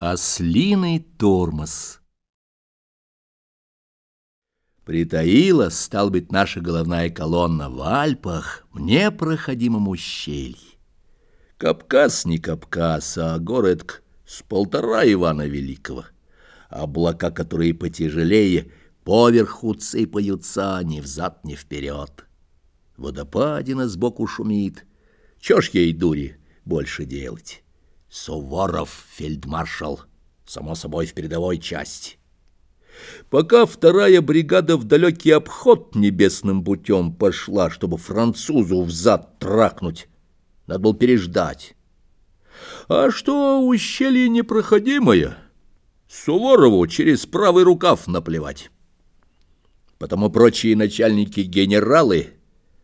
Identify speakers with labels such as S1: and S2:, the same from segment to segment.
S1: Ослиный тормоз Притаила, стал быть, наша головная колонна в Альпах в непроходимом ущелье. Кавказ не Кавказ, а город с полтора Ивана Великого. Облака, которые потяжелее, поверху цыпаются ни взад, ни вперед. Водопадина сбоку шумит. Чё ж ей, дури, больше делать? Суворов, фельдмаршал, само собой, в передовой части. Пока вторая бригада в далекий обход небесным путем пошла, чтобы французу взад тракнуть, надо было переждать. А что ущелье непроходимое, Суворову через правый рукав наплевать. Потому прочие начальники генералы,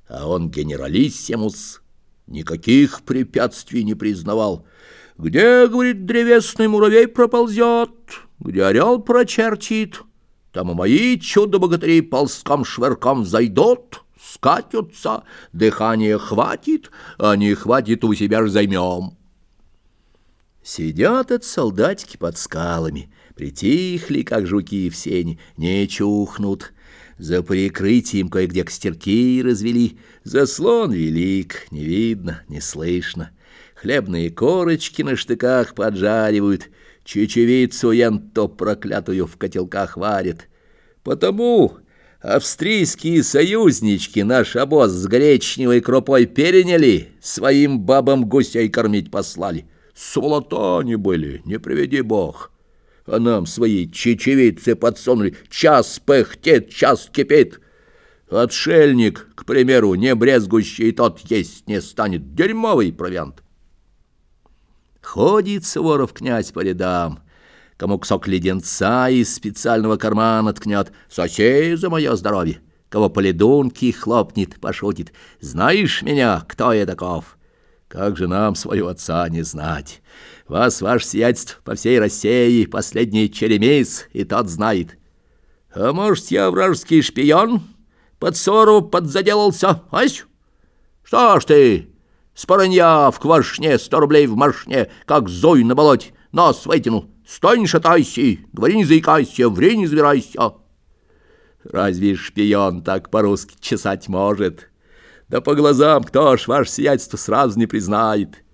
S1: а он генералиссимус, никаких препятствий не признавал, где, говорит, древесный муравей проползет, где орел прочертит, там и мои чудо-богатыри ползком-швырком зайдут, скатятся, дыхание хватит, а не хватит, у себя ж займем. Сидят от солдатики под скалами, притихли, как жуки в сень, не чухнут. За прикрытием кое-где костерки развели, заслон велик, не видно, не слышно хлебные корочки на штыках поджаривают, чечевицу янто проклятую в котелках варят. Потому австрийские союзнички наш обоз с гречневой крупой переняли, своим бабам гусей кормить послали. Сволота они были, не приведи бог. А нам свои чечевицы подсунули, час пыхтит, час кипит. Отшельник, к примеру, не брезгущий, тот есть не станет, дерьмовый провиант. Ходит Суворов князь по рядам, Кому кусок леденца из специального кармана ткнет, Сосей за мое здоровье, Кого по ледунке хлопнет, пошутит, Знаешь меня, кто я таков? Как же нам своего отца не знать? Вас, ваше сиятельство, по всей России Последний черемис, и тот знает. А может, я вражеский шпион? Под ссору подзаделался, ась? Что ж ты... Споронья в квашне, сто рублей в маршне, как зой на болоте, нос вытянул. Стой, не шатайся, говори, не заикайся, ври, не забирайся. Разве шпион так по-русски чесать может? Да по глазам кто ж ваше сиятельство сразу не признает.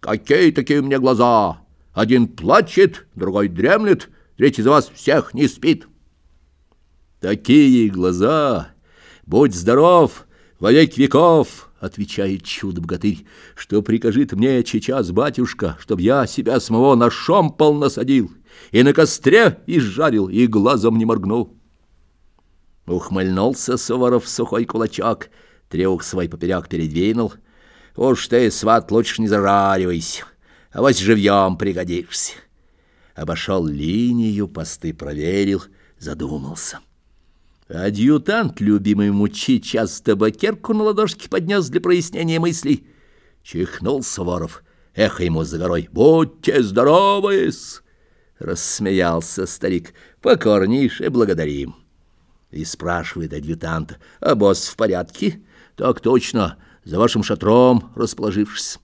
S1: Какие такие у меня глаза? Один плачет, другой дремлет, третий за вас всех не спит. Такие глаза, будь здоров, во век веков, — отвечает чудо-богатырь, — что прикажет мне сейчас батюшка, чтоб я себя самого на шомпол насадил и на костре изжарил, и глазом не моргнул. Ухмыльнулся Суворов сухой кулачок, треух свой поперек передвинул. Уж ты, сват, лучше не зажаривайся, а вот живьем пригодишься. Обошел линию, посты проверил, задумался. Адъютант, любимый мучи, час табакерку на ладошке поднес для прояснения мыслей. Чихнул Суворов. Эхо ему за горой. «Будьте здоровы Рассмеялся старик. «Покорнейше благодарим». И спрашивает адъютанта. «А босс в порядке?» «Так точно, за вашим шатром расположившись».